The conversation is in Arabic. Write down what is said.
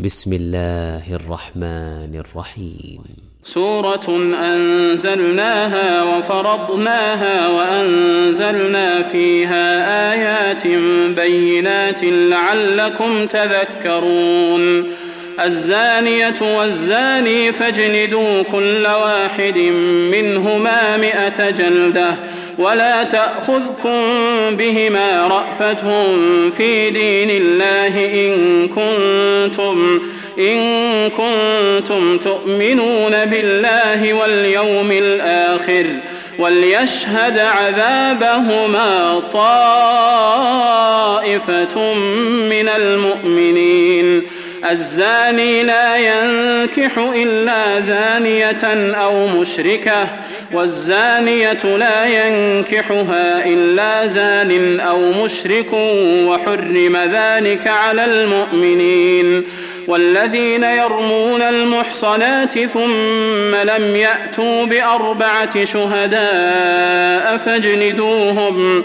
بسم الله الرحمن الرحيم. سورة أنزلناها وفرضناها وأنزلنا فيها آيات بينات لعلكم تذكرون. الزانية والزاني فاجلدوا كل واحد منهما مئة جلدة ولا تأخذكم بهما رأفة في دين الله إن كنتم إن كنتم تؤمنون بالله واليوم الآخر وليشهد عذابهما طائفة من المؤمنين. الزاني لا ينكح إلا زانية أو مشركة. والزانية لا ينكحها إلا زان أو مشرك وحرم ذلك على المؤمنين والذين يرمون المحصنات ثم لم يأتوا بأربعة شهداء فاجلدوهم